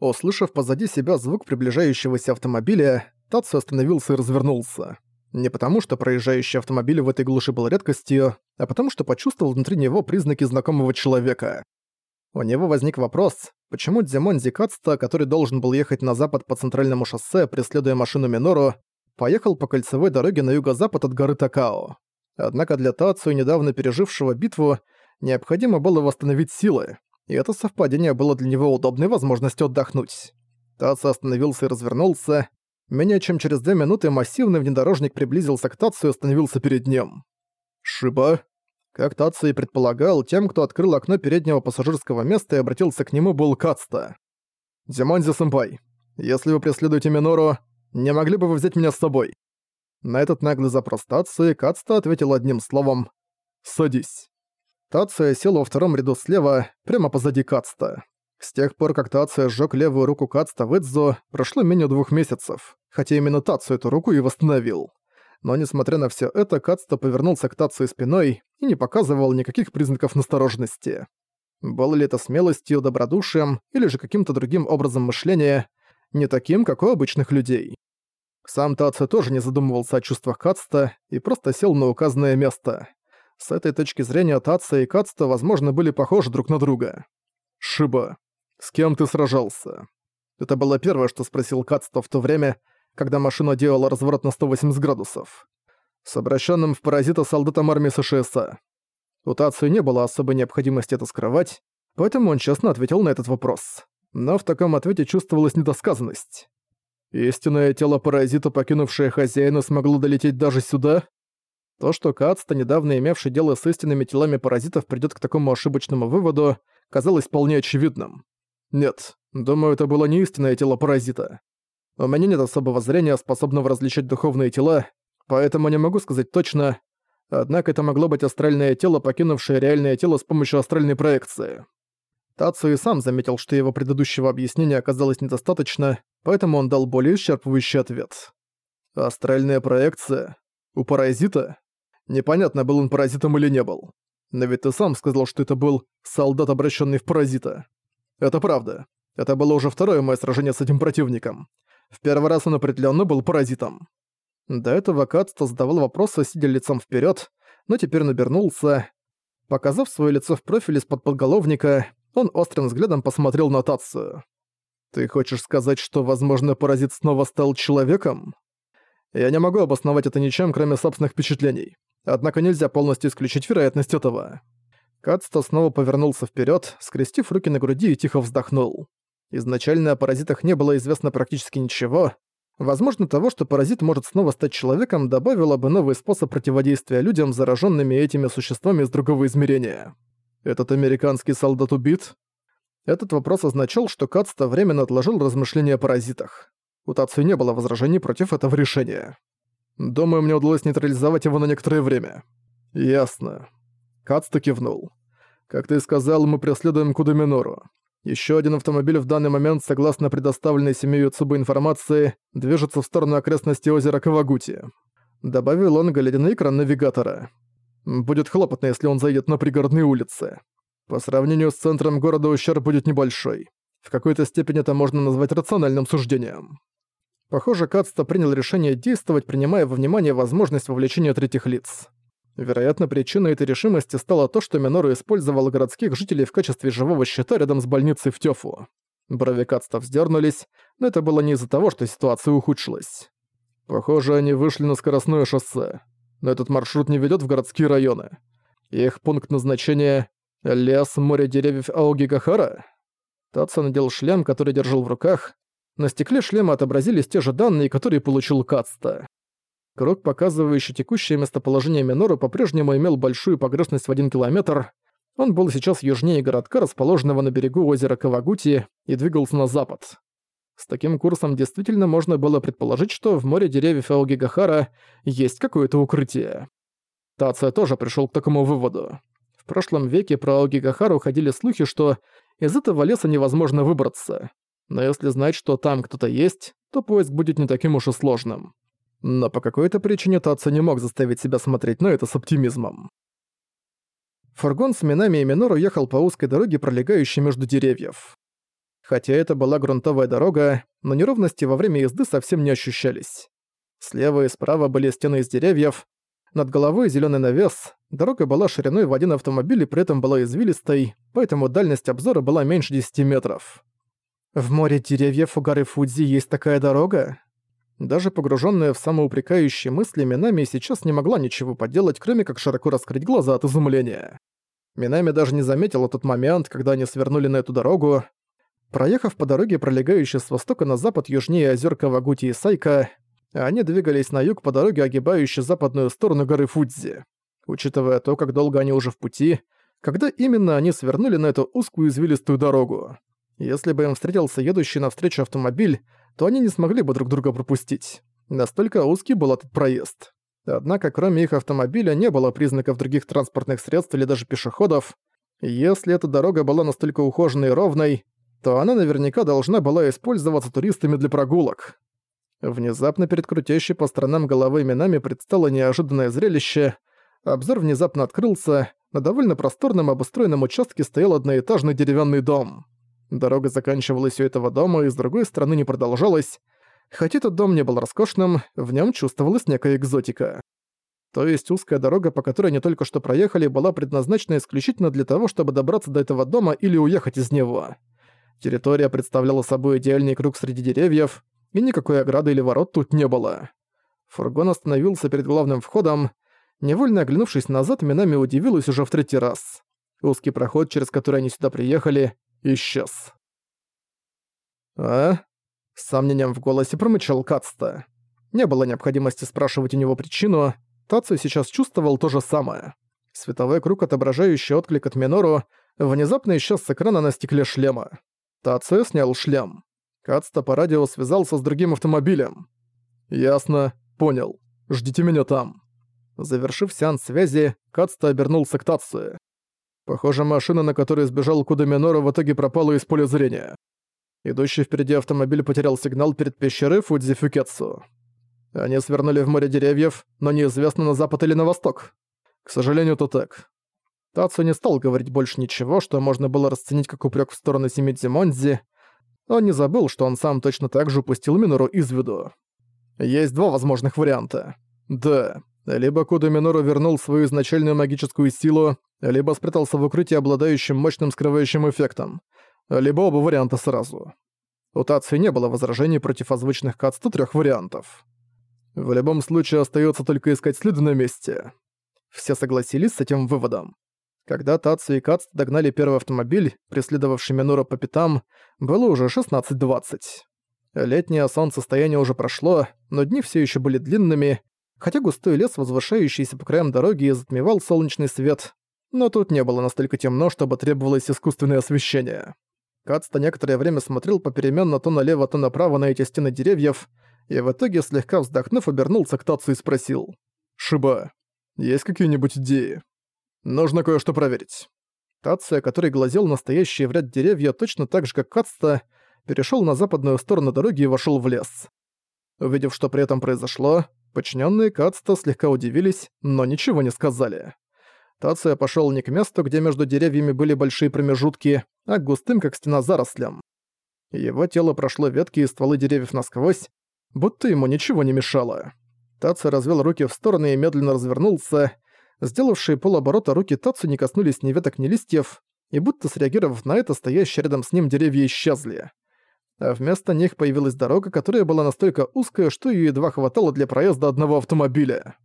Услышав позади себя звук приближающегося автомобиля, Тацу остановился и развернулся. Не потому, что проезжающий автомобиль в этой глуши был редкостью, а потому что почувствовал внутри него признаки знакомого человека. У него возник вопрос, почему Дзимон Зикацта, который должен был ехать на запад по центральному шоссе, преследуя машину Минору, поехал по кольцевой дороге на юго-запад от горы Такао. Однако для Тацу, недавно пережившего битву, необходимо было восстановить силы, и это совпадение было для него удобной возможностью отдохнуть. Тацу остановился и развернулся, Менее чем через две минуты массивный внедорожник приблизился к Тацу и остановился перед ним. «Шиба?» Как Тацу и предполагал, тем, кто открыл окно переднего пассажирского места и обратился к нему, был Кацта. «Димонзи-сэмпай, если вы преследуете Минору, не могли бы вы взять меня с собой?» На этот наглый запрос Тацу Кацта ответил одним словом «Садись». Тацуя сел во втором ряду слева, прямо позади Кацта. С тех пор, как Тацуя сжёг левую руку Кацта в Эдзо, прошло менее двух месяцев хотя именно Тацу эту руку и восстановил. Но несмотря на все это, Кацта повернулся к Тацу спиной и не показывал никаких признаков настороженности. Было ли это смелостью, добродушием или же каким-то другим образом мышления, не таким, как у обычных людей. Сам Тацу тоже не задумывался о чувствах Кацта и просто сел на указанное место. С этой точки зрения Таца и Кацта, возможно, были похожи друг на друга. «Шиба, с кем ты сражался?» Это было первое, что спросил Кацта в то время, когда машина делала разворот на 180 градусов. С обращенным в паразита солдатом армии США. У Тацию не было особой необходимости это скрывать, поэтому он честно ответил на этот вопрос. Но в таком ответе чувствовалась недосказанность. Истинное тело паразита, покинувшее хозяина, смогло долететь даже сюда? То, что Кацта, недавно имевший дело с истинными телами паразитов, придёт к такому ошибочному выводу, казалось вполне очевидным. Нет, думаю, это было не истинное тело паразита. У меня нет особого зрения, способного различать духовные тела, поэтому не могу сказать точно, однако это могло быть астральное тело, покинувшее реальное тело с помощью астральной проекции. Тацу и сам заметил, что его предыдущего объяснения оказалось недостаточно, поэтому он дал более исчерпывающий ответ. «Астральная проекция? У паразита? Непонятно, был он паразитом или не был. Но ведь ты сам сказал, что это был солдат, обращенный в паразита. Это правда. Это было уже второе мое сражение с этим противником. В первый раз он определенно был паразитом. До этого Кацто задавал вопросы, сидя лицом вперед, но теперь набернулся. Показав свое лицо в профиль из-под подголовника, он острым взглядом посмотрел на Тацию. «Ты хочешь сказать, что, возможно, паразит снова стал человеком?» Я не могу обосновать это ничем, кроме собственных впечатлений. Однако нельзя полностью исключить вероятность этого. Кацто снова повернулся вперед, скрестив руки на груди и тихо вздохнул. Изначально о паразитах не было известно практически ничего. Возможно, того, что паразит может снова стать человеком, добавило бы новый способ противодействия людям, зараженными этими существами из другого измерения. Этот американский солдат убит? Этот вопрос означал, что Кацта временно отложил размышления о паразитах. У Тацию не было возражений против этого решения. Думаю, мне удалось нейтрализовать его на некоторое время. Ясно. Кацта кивнул. Как ты сказал, мы преследуем Кудуминору. Еще один автомобиль в данный момент, согласно предоставленной семьей Цубы информации, движется в сторону окрестности озера Кавагути. Добавил он, глядя на экран навигатора. Будет хлопотно, если он заедет на пригородные улицы. По сравнению с центром города ущерб будет небольшой. В какой-то степени это можно назвать рациональным суждением. Похоже, Кацта принял решение действовать, принимая во внимание возможность вовлечения третьих лиц. Вероятно, причиной этой решимости стало то, что Минору использовал городских жителей в качестве живого щита рядом с больницей в Тёфу. Брови Кацта вздернулись, но это было не из-за того, что ситуация ухудшилась. Похоже, они вышли на скоростное шоссе. Но этот маршрут не ведет в городские районы. Их пункт назначения — лес, море деревьев Аугигахара? Татса надел шлем, который держал в руках. На стекле шлема отобразились те же данные, которые получил Кацта. Круг, показывающий текущее местоположение Минору, по-прежнему имел большую погрешность в один километр. Он был сейчас южнее городка, расположенного на берегу озера Кавагути, и двигался на запад. С таким курсом действительно можно было предположить, что в море деревьев Аогигахара есть какое-то укрытие. Тация тоже пришел к такому выводу. В прошлом веке про Аогигахару ходили слухи, что из этого леса невозможно выбраться. Но если знать, что там кто-то есть, то поиск будет не таким уж и сложным но по какой-то причине Татсо не мог заставить себя смотреть на это с оптимизмом. Фургон с Минами и Минору ехал по узкой дороге, пролегающей между деревьев. Хотя это была грунтовая дорога, но неровности во время езды совсем не ощущались. Слева и справа были стены из деревьев, над головой зеленый навес, дорога была шириной в один автомобиль и при этом была извилистой, поэтому дальность обзора была меньше 10 метров. «В море деревьев у горы Фудзи есть такая дорога?» Даже погруженная в самоупрекающие мысли, Минами сейчас не могла ничего поделать, кроме как широко раскрыть глаза от изумления. Минами даже не заметила тот момент, когда они свернули на эту дорогу. Проехав по дороге, пролегающей с востока на запад южнее озер Кавагути и Сайка, они двигались на юг по дороге, огибающей западную сторону горы Фудзи. Учитывая то, как долго они уже в пути, когда именно они свернули на эту узкую извилистую дорогу. Если бы им встретился едущий навстречу автомобиль, то они не смогли бы друг друга пропустить. Настолько узкий был этот проезд. Однако кроме их автомобиля не было признаков других транспортных средств или даже пешеходов. Если эта дорога была настолько ухоженной и ровной, то она наверняка должна была использоваться туристами для прогулок. Внезапно перед крутящей по сторонам головой Минами предстало неожиданное зрелище. Обзор внезапно открылся. На довольно просторном обустроенном участке стоял одноэтажный деревянный дом. Дорога заканчивалась у этого дома и с другой стороны не продолжалась. Хотя этот дом не был роскошным, в нем чувствовалась некая экзотика. То есть узкая дорога, по которой они только что проехали, была предназначена исключительно для того, чтобы добраться до этого дома или уехать из него. Территория представляла собой идеальный круг среди деревьев, и никакой ограды или ворот тут не было. Фургон остановился перед главным входом. Невольно оглянувшись назад, Минами удивилась уже в третий раз. Узкий проход, через который они сюда приехали, исчез. «А?» — с сомнением в голосе промычал Кацта. Не было необходимости спрашивать у него причину, Тацу сейчас чувствовал то же самое. Световой круг, отображающий отклик от Минору, внезапно исчез с экрана на стекле шлема. Тацу снял шлем. Кацта по радио связался с другим автомобилем. «Ясно. Понял. Ждите меня там». Завершив сеанс связи, Кацта обернулся к Тацу. Похоже, машина, на которой сбежал Куда Минора, в итоге пропала из поля зрения. Идущий впереди автомобиль потерял сигнал перед пещерой Фудзифукетсу. Они свернули в море деревьев, но неизвестно на запад или на восток. К сожалению, то так. Тацу не стал говорить больше ничего, что можно было расценить как упрек в сторону Семидзи Монзи, он не забыл, что он сам точно так же упустил Минору из виду. Есть два возможных варианта. Да, либо Куда Минору вернул свою изначальную магическую силу, либо спрятался в укрытии, обладающем мощным скрывающим эффектом. Либо оба варианта сразу. У Таци не было возражений против озвученных Кацту трех вариантов. В любом случае остается только искать следы на месте. Все согласились с этим выводом. Когда Тацу и Кац догнали первый автомобиль, преследовавший Минора по пятам, было уже 16.20. Летнее солнцестояние уже прошло, но дни все еще были длинными, хотя густой лес, возвышающийся по краям дороги, затмевал солнечный свет, но тут не было настолько темно, чтобы требовалось искусственное освещение. Кацта некоторое время смотрел попеременно то налево, то направо на эти стены деревьев, и в итоге, слегка вздохнув, обернулся к Тацу и спросил. «Шиба, есть какие-нибудь идеи?» Нужно кое-что проверить. Тация, который глазел настоящие в ряд деревья точно так же, как Кацта, перешел на западную сторону дороги и вошел в лес. Увидев, что при этом произошло, подчиненные Кацта слегка удивились, но ничего не сказали. Тация пошел не к месту, где между деревьями были большие промежутки, а к густым, как стена, зарослям. Его тело прошло ветки и стволы деревьев насквозь, будто ему ничего не мешало. Тация развел руки в стороны и медленно развернулся, Сделавшие полоборота руки Тацу не коснулись ни веток, ни листьев, и будто среагировав на это, стоящие рядом с ним деревья исчезли. А вместо них появилась дорога, которая была настолько узкая, что её едва хватало для проезда одного автомобиля.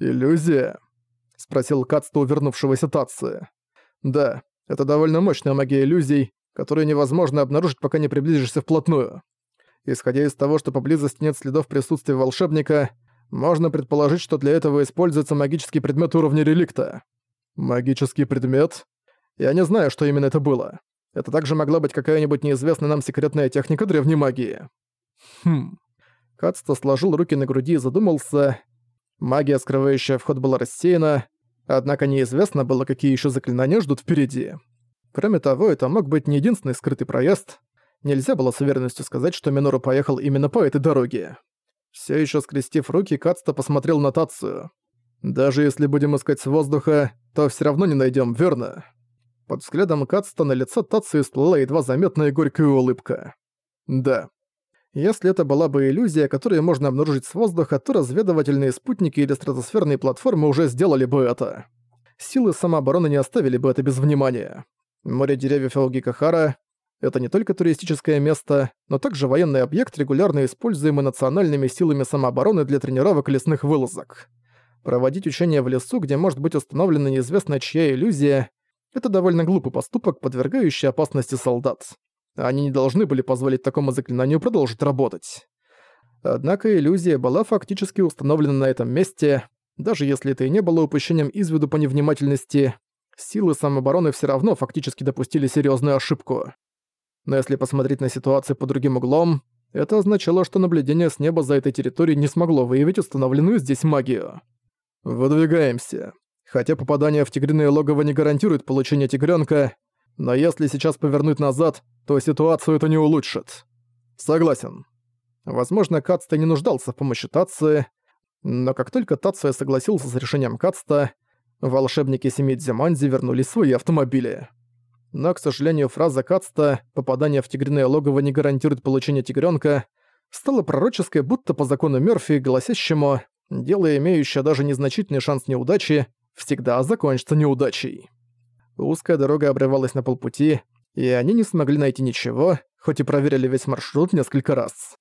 «Иллюзия?» — спросил Кацто увернувшегося Татсы. «Да, это довольно мощная магия иллюзий, которую невозможно обнаружить, пока не приблизишься вплотную. Исходя из того, что поблизости нет следов присутствия волшебника, можно предположить, что для этого используется магический предмет уровня реликта. Магический предмет? Я не знаю, что именно это было. Это также могла быть какая-нибудь неизвестная нам секретная техника древней магии. Хм. Кацто сложил руки на груди и задумался. Магия, скрывающая вход, была рассеяна, однако неизвестно было, какие еще заклинания ждут впереди. Кроме того, это мог быть не единственный скрытый проезд. Нельзя было с уверенностью сказать, что Минору поехал именно по этой дороге. Все еще скрестив руки, Кацта посмотрел на Тацию. «Даже если будем искать с воздуха, то все равно не найдем, верно?» Под взглядом Кацта на лицо Татсу всплыла едва заметная горькая улыбка. Да. Если это была бы иллюзия, которую можно обнаружить с воздуха, то разведывательные спутники или стратосферные платформы уже сделали бы это. Силы самообороны не оставили бы это без внимания. Море деревьев Элгикахара — это не только туристическое место, но также военный объект, регулярно используемый национальными силами самообороны для тренировок лесных вылазок. Проводить учения в лесу, где может быть установлена неизвестная чья иллюзия, это довольно глупый поступок, подвергающий опасности солдат. Они не должны были позволить такому заклинанию продолжить работать. Однако иллюзия была фактически установлена на этом месте, даже если это и не было упущением из виду по невнимательности, силы самообороны все равно фактически допустили серьезную ошибку. Но если посмотреть на ситуацию под другим углом, это означало, что наблюдение с неба за этой территорией не смогло выявить установленную здесь магию. Выдвигаемся. Хотя попадание в тигриное логово не гарантирует получение тигренка, но если сейчас повернуть назад, то ситуацию это не улучшит. Согласен. Возможно, Кацта не нуждался в помощи Татсы, но как только Тацуя согласился с решением Кацта, волшебники семьи Дзиманзи вернули свои автомобили. Но, к сожалению, фраза Кацта «попадание в тигриное логово не гарантирует получение тигренка» стала пророческой будто по закону Мёрфи, гласящему «дело, имеющее даже незначительный шанс неудачи, всегда закончится неудачей. Узкая дорога обрывалась на полпути, и они не смогли найти ничего, хоть и проверили весь маршрут несколько раз.